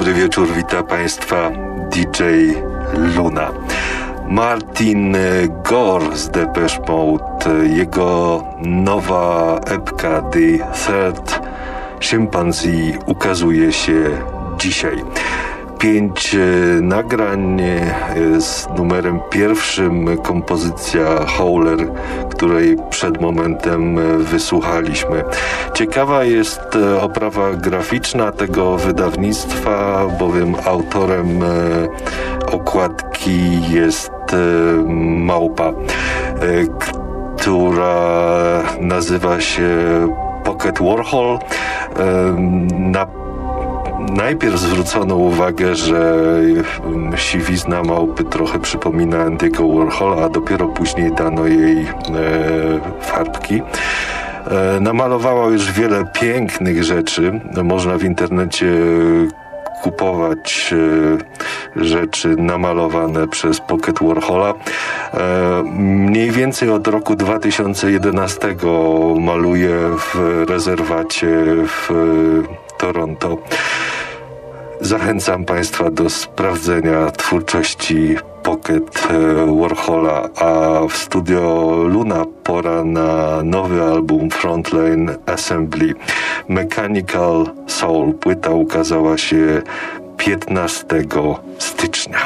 dobry wieczór, witam Państwa DJ Luna. Martin Gore z Depeche Mode, jego nowa epka The Third Chimpanzee ukazuje się dzisiaj pięć e, nagrań e, z numerem pierwszym kompozycja Howler, której przed momentem e, wysłuchaliśmy. Ciekawa jest oprawa graficzna tego wydawnictwa, bowiem autorem okładki jest małpa, która nazywa się Pocket Warhol. Na Najpierw zwrócono uwagę, że siwizna małpy trochę przypomina Andy'ego Warhola, a dopiero później dano jej e, farbki. E, namalowała już wiele pięknych rzeczy. Można w internecie kupować e, rzeczy namalowane przez Pocket Warhola. Mniej więcej od roku 2011 maluje w rezerwacie w Toronto. Zachęcam Państwa do sprawdzenia twórczości Pocket e, Warhola, a w studio Luna pora na nowy album Frontline Assembly. Mechanical Soul. Płyta ukazała się 15 stycznia.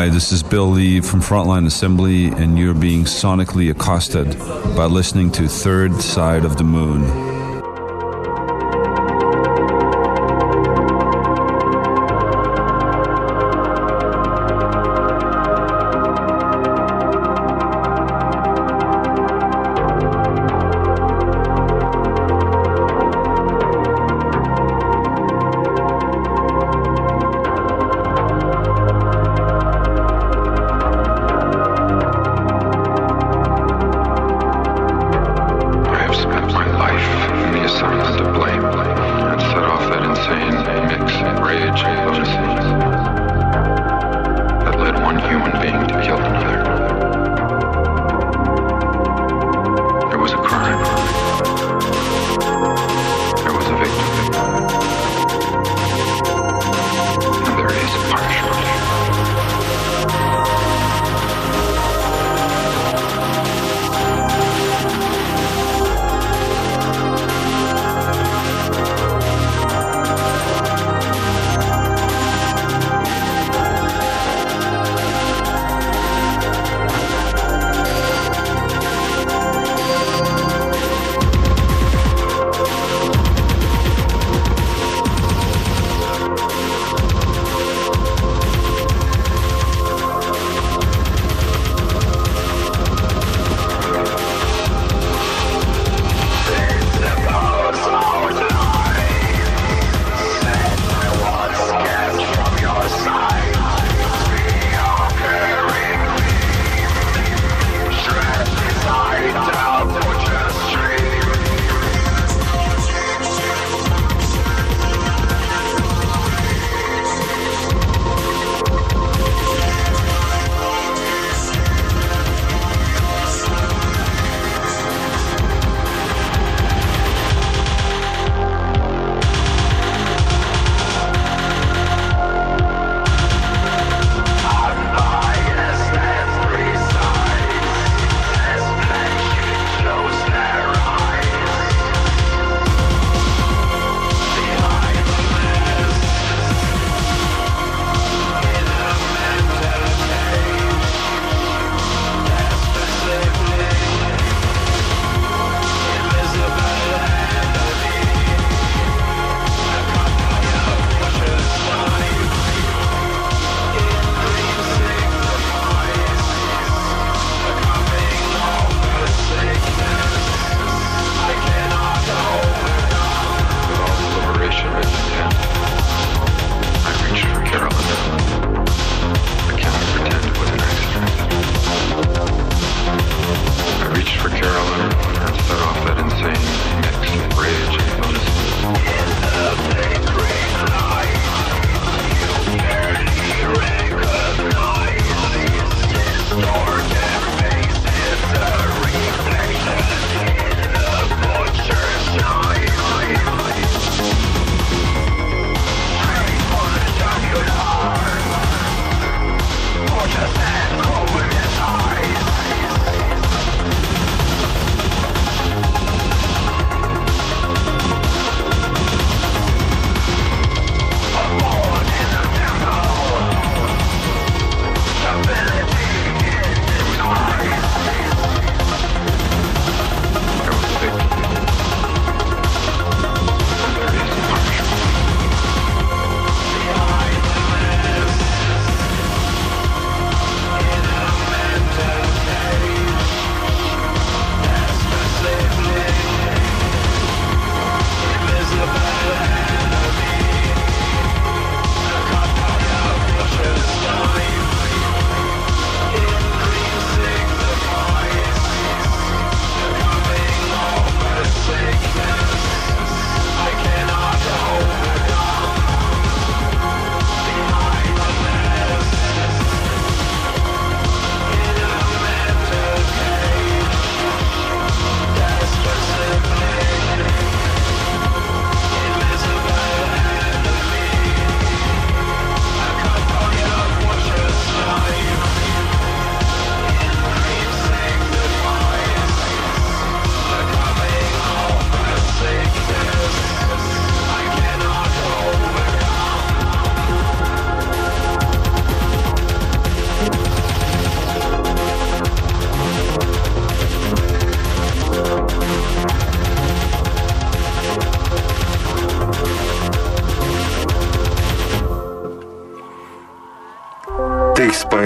Hi, this is Bill Lee from Frontline Assembly, and you're being sonically accosted by listening to Third Side of the Moon.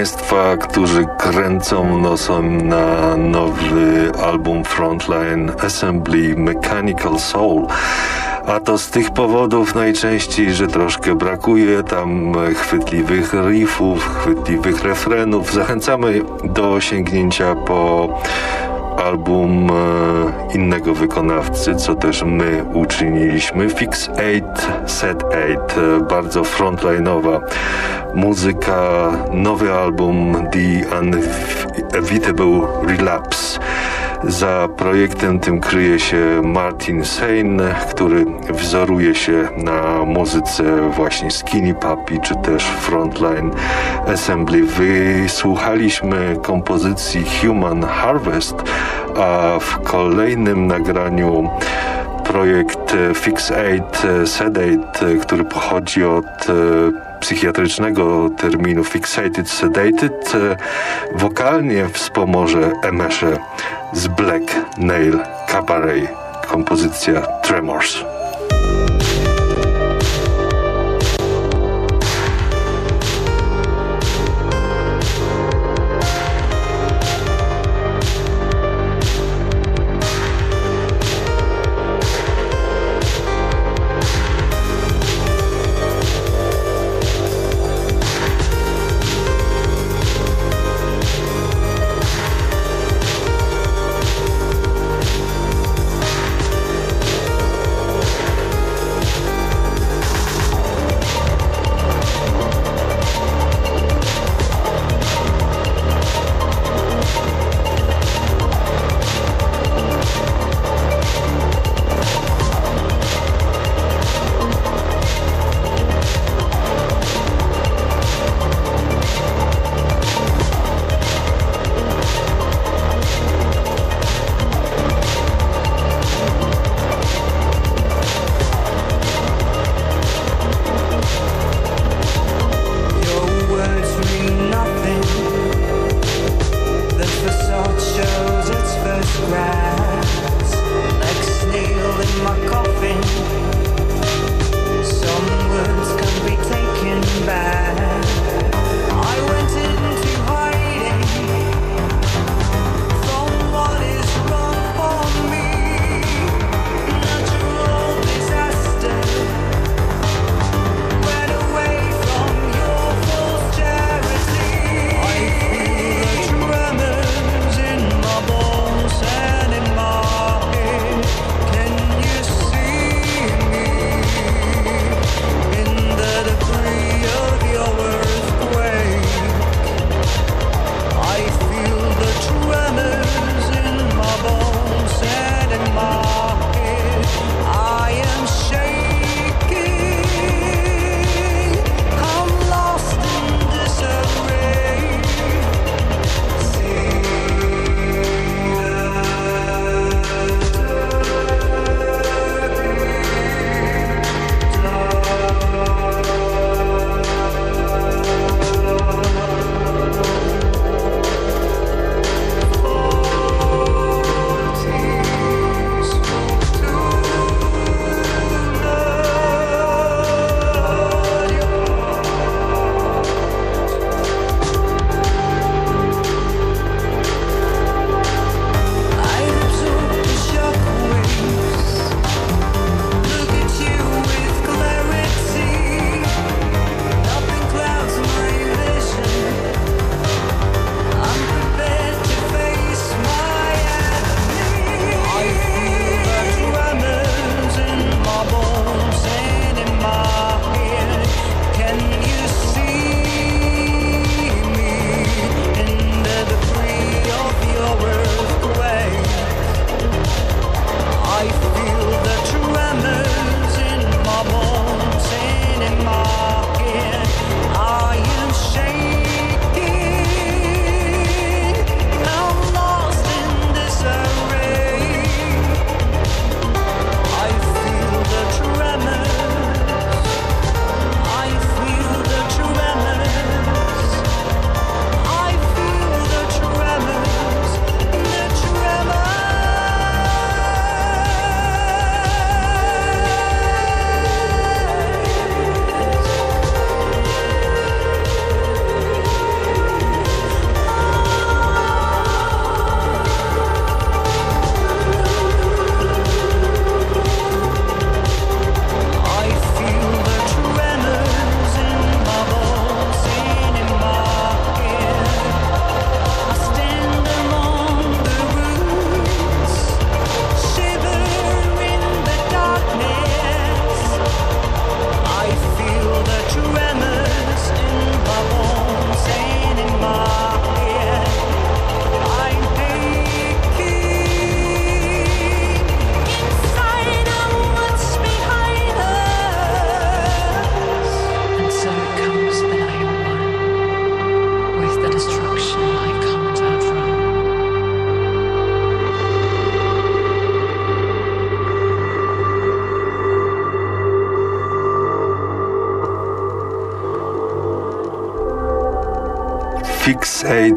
Państwa, którzy kręcą nosem na nowy album Frontline Assembly Mechanical Soul. A to z tych powodów najczęściej, że troszkę brakuje tam chwytliwych riffów, chwytliwych refrenów. Zachęcamy do sięgnięcia po album e, innego wykonawcy, co też my uczyniliśmy. Fix 8, Set 8, e, bardzo frontline'owa muzyka, nowy album The Unevitable Relapse. Za projektem tym kryje się Martin Sane, który wzoruje się na muzyce właśnie Skinny Puppy czy też Frontline Assembly. Wysłuchaliśmy kompozycji Human Harvest, a w kolejnym nagraniu projekt Fix 8 Sedate, który pochodzi od psychiatrycznego terminu Fixated Sedated wokalnie wspomoże Emesze z Black Nail Cabaret kompozycja Tremors.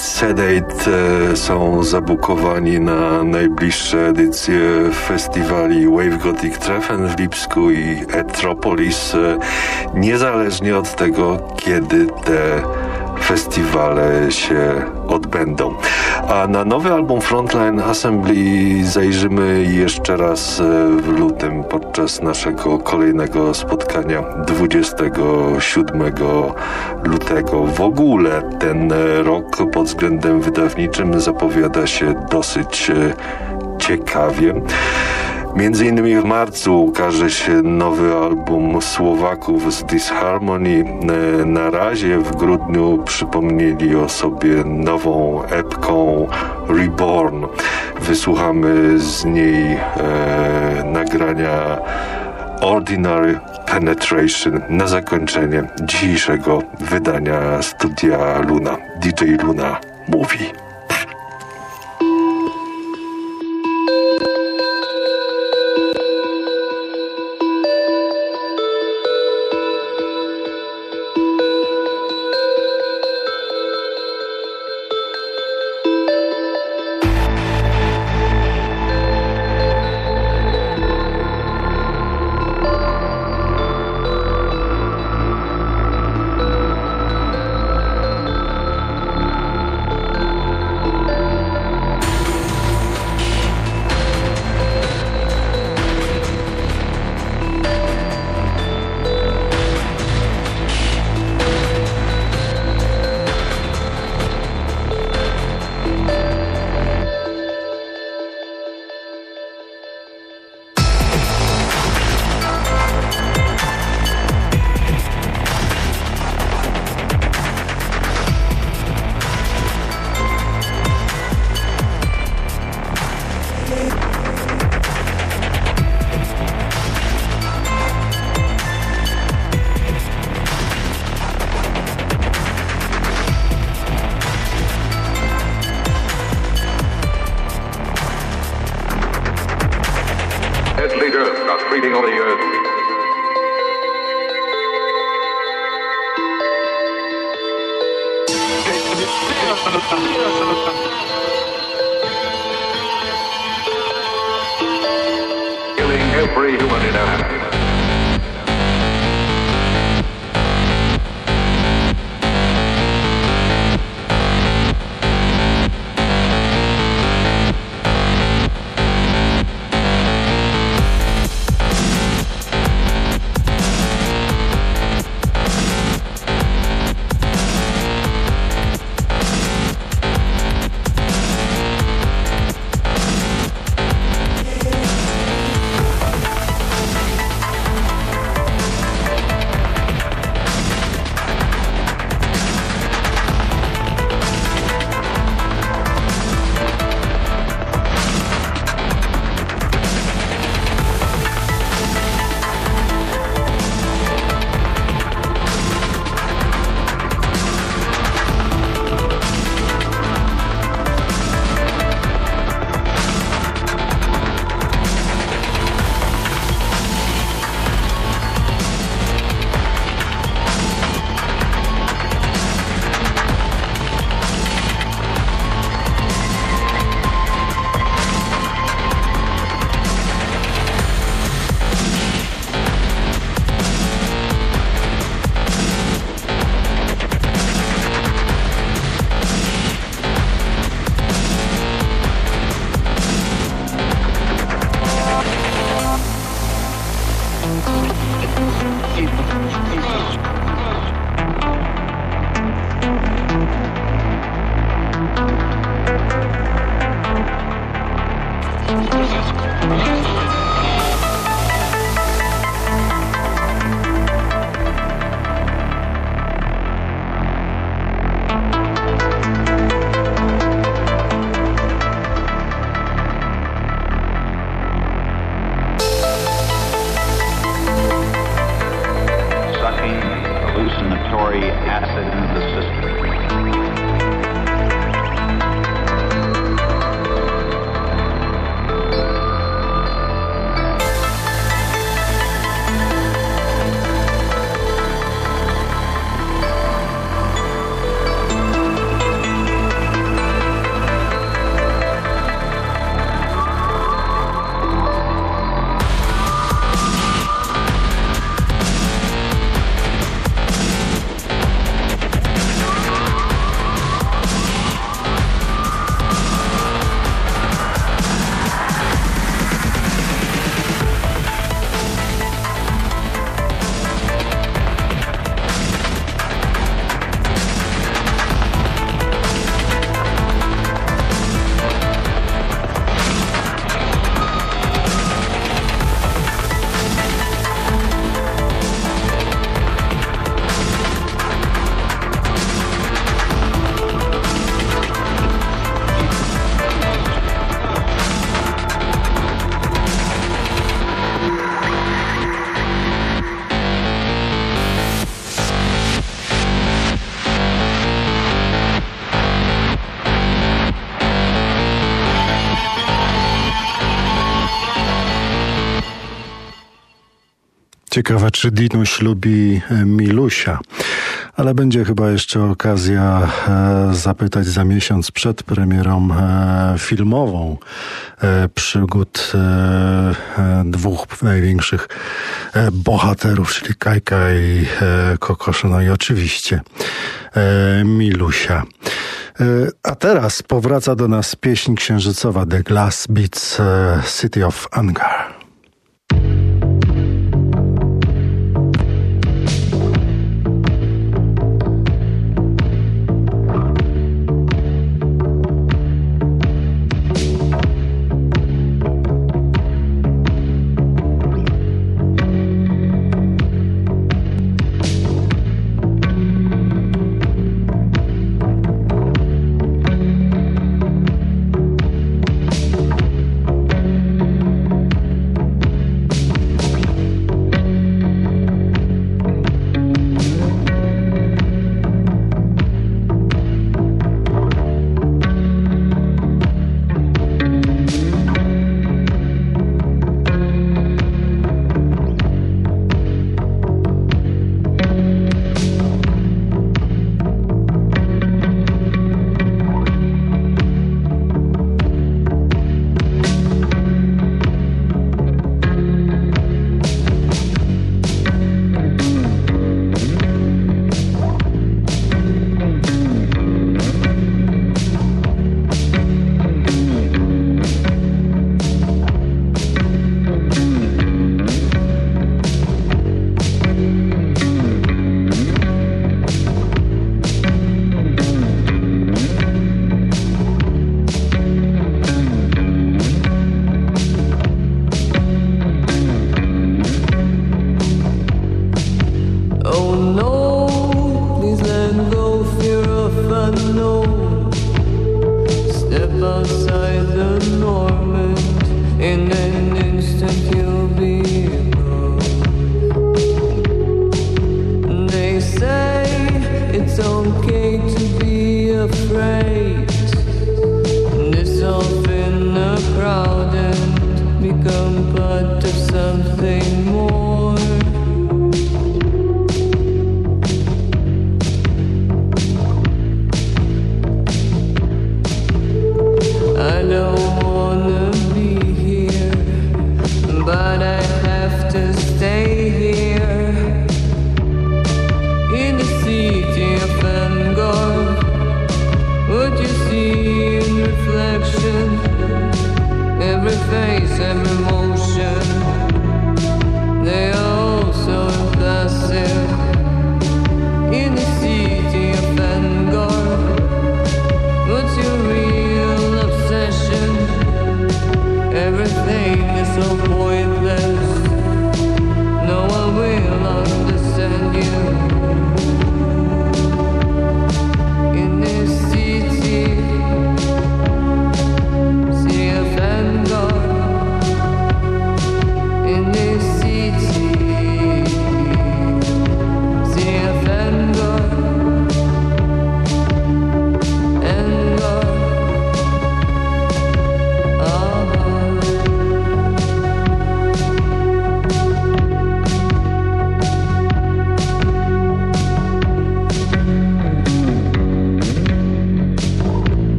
Fix 8, Set 8 e, są zabukowani na najbliższe edycje festiwali Wave Gothic Treffen w Lipsku i Etropolis, e, niezależnie od tego, kiedy te festiwale się odbędą. A na nowy album Frontline Assembly zajrzymy jeszcze raz e, w lutym podczas naszego kolejnego spotkania 27 lutego. W ogóle ten rok pod względem wydawniczym zapowiada się dosyć e, ciekawie. Między innymi w marcu ukaże się nowy album Słowaków z Disharmony. E, na razie w grudniu przypomnieli o sobie nową epką Reborn. Wysłuchamy z niej e, nagrania Ordinary Penetration na zakończenie dzisiejszego wydania studia Luna. DJ Luna mówi. Ciekawe, czy Dinuś lubi e, Milusia. Ale będzie chyba jeszcze okazja e, zapytać za miesiąc przed premierą e, filmową przygód dwóch największych bohaterów, czyli Kajka i Kokosza, no i oczywiście Milusia. A teraz powraca do nas pieśń księżycowa The Glass Beats City of Angar.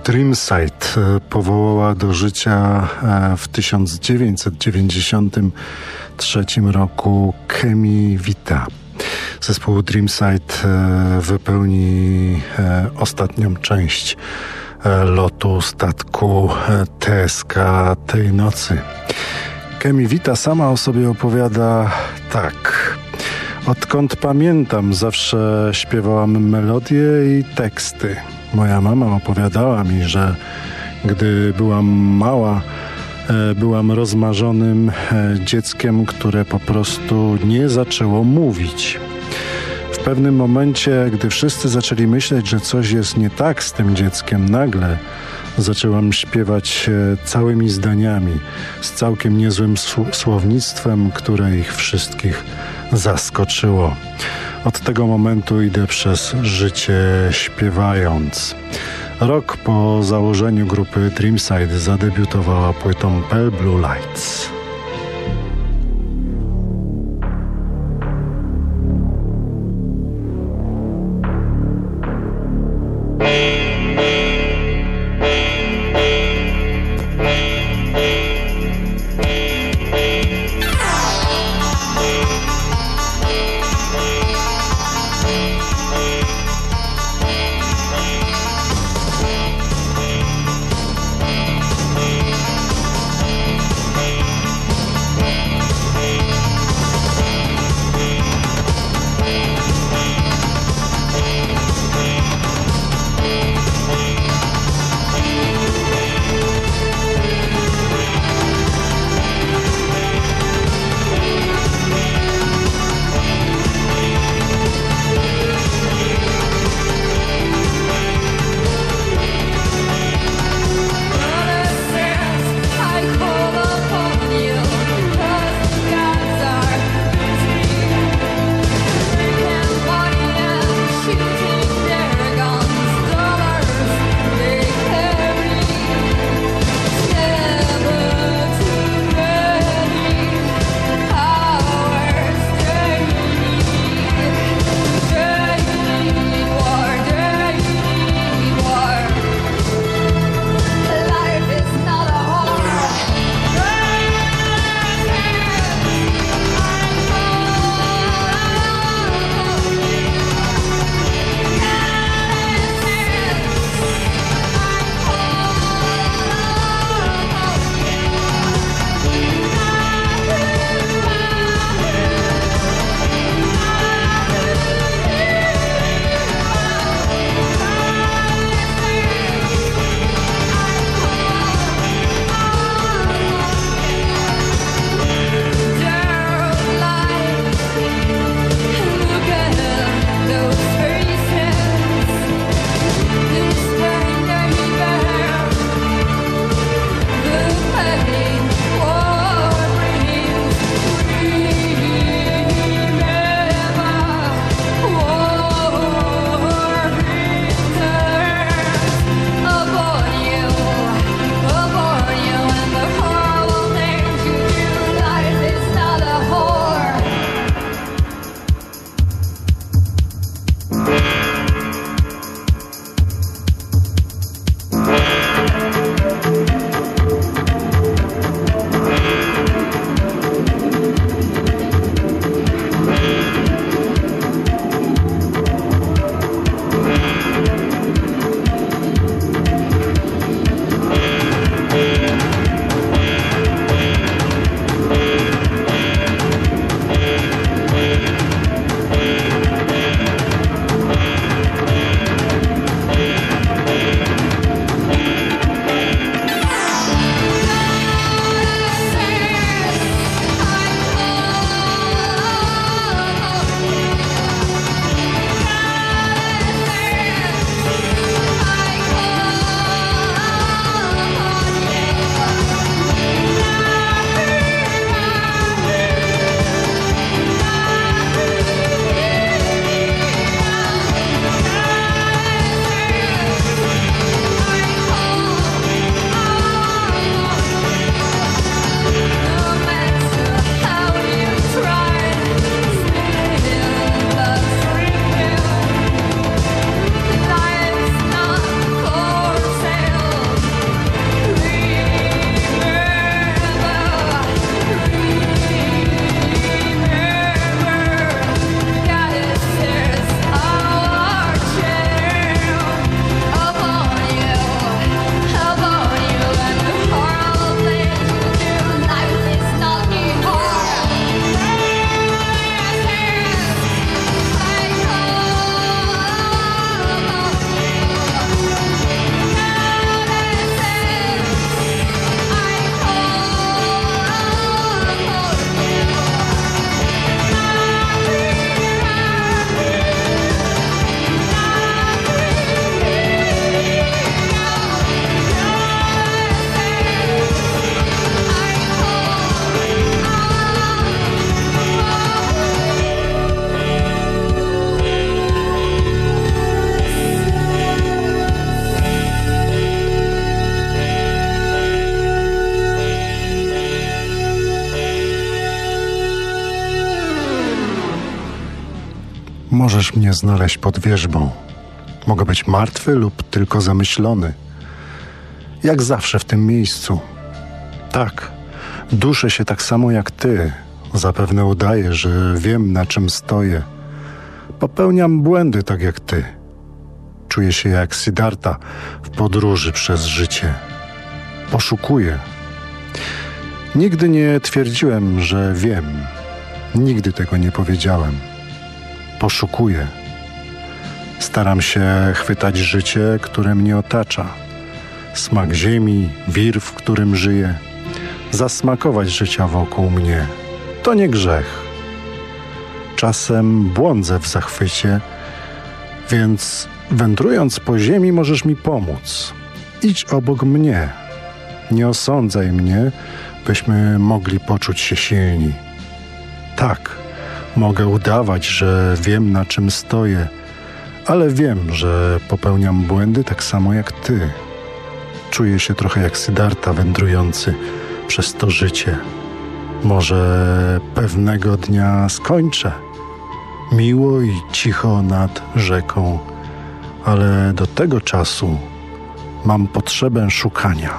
Zespół Dreamside e, powołała do życia e, w 1993 roku Kemi Vita. Zespół Dreamside e, wypełni ostatnią część lotu statku TSK tej nocy. Kemi Vita sama o sobie opowiada tak. Odkąd pamiętam, zawsze śpiewałam melodie i teksty. Moja mama opowiadała mi, że gdy byłam mała, e, byłam rozmarzonym e, dzieckiem, które po prostu nie zaczęło mówić. W pewnym momencie, gdy wszyscy zaczęli myśleć, że coś jest nie tak z tym dzieckiem, nagle zaczęłam śpiewać e, całymi zdaniami, z całkiem niezłym słownictwem, które ich wszystkich zaskoczyło. Od tego momentu idę przez życie śpiewając. Rok po założeniu grupy Dreamside zadebiutowała płytą Pale Blue Lights. Możesz mnie znaleźć pod wierzbą. Mogę być martwy lub tylko zamyślony. Jak zawsze w tym miejscu. Tak, duszę się tak samo jak ty. Zapewne udaję, że wiem na czym stoję. Popełniam błędy tak jak ty. Czuję się jak Siddhartha w podróży przez życie. Poszukuję. Nigdy nie twierdziłem, że wiem. Nigdy tego nie powiedziałem. Poszukuję. Staram się chwytać życie, które mnie otacza. Smak ziemi, wir, w którym żyję. Zasmakować życia wokół mnie. To nie grzech. Czasem błądzę w zachwycie, więc wędrując po ziemi możesz mi pomóc. Idź obok mnie. Nie osądzaj mnie, byśmy mogli poczuć się silni. Tak, mogę udawać, że wiem na czym stoję, ale wiem, że popełniam błędy tak samo jak ty. Czuję się trochę jak Sydarta wędrujący przez to życie. Może pewnego dnia skończę. Miło i cicho nad rzeką, ale do tego czasu mam potrzebę szukania.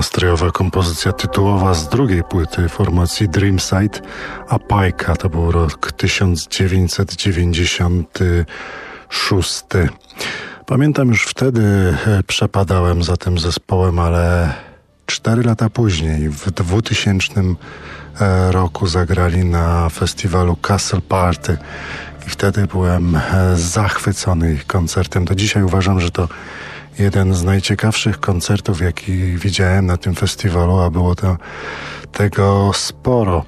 Nastrojowa kompozycja tytułowa z drugiej płyty formacji Dreamside, a Pajka to był rok 1996. Pamiętam już wtedy e, przepadałem za tym zespołem, ale cztery lata później, w 2000 e, roku zagrali na festiwalu Castle Party i wtedy byłem e, zachwycony ich koncertem. Do dzisiaj uważam, że to jeden z najciekawszych koncertów, jaki widziałem na tym festiwalu, a było to tego sporo.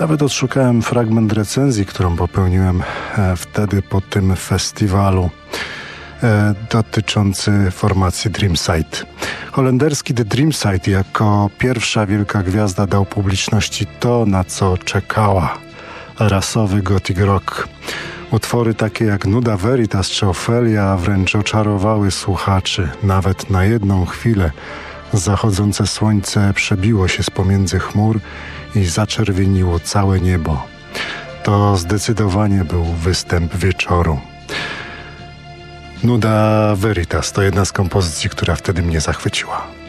Nawet odszukałem fragment recenzji, którą popełniłem e, wtedy po tym festiwalu e, dotyczący formacji Dreamside. Holenderski The Dreamside jako pierwsza wielka gwiazda dał publiczności to, na co czekała. Rasowy gothic rock. Utwory takie jak Nuda Veritas czy Ofelia wręcz oczarowały słuchaczy. Nawet na jedną chwilę zachodzące słońce przebiło się z pomiędzy chmur i zaczerwieniło całe niebo. To zdecydowanie był występ wieczoru. Nuda Veritas to jedna z kompozycji, która wtedy mnie zachwyciła.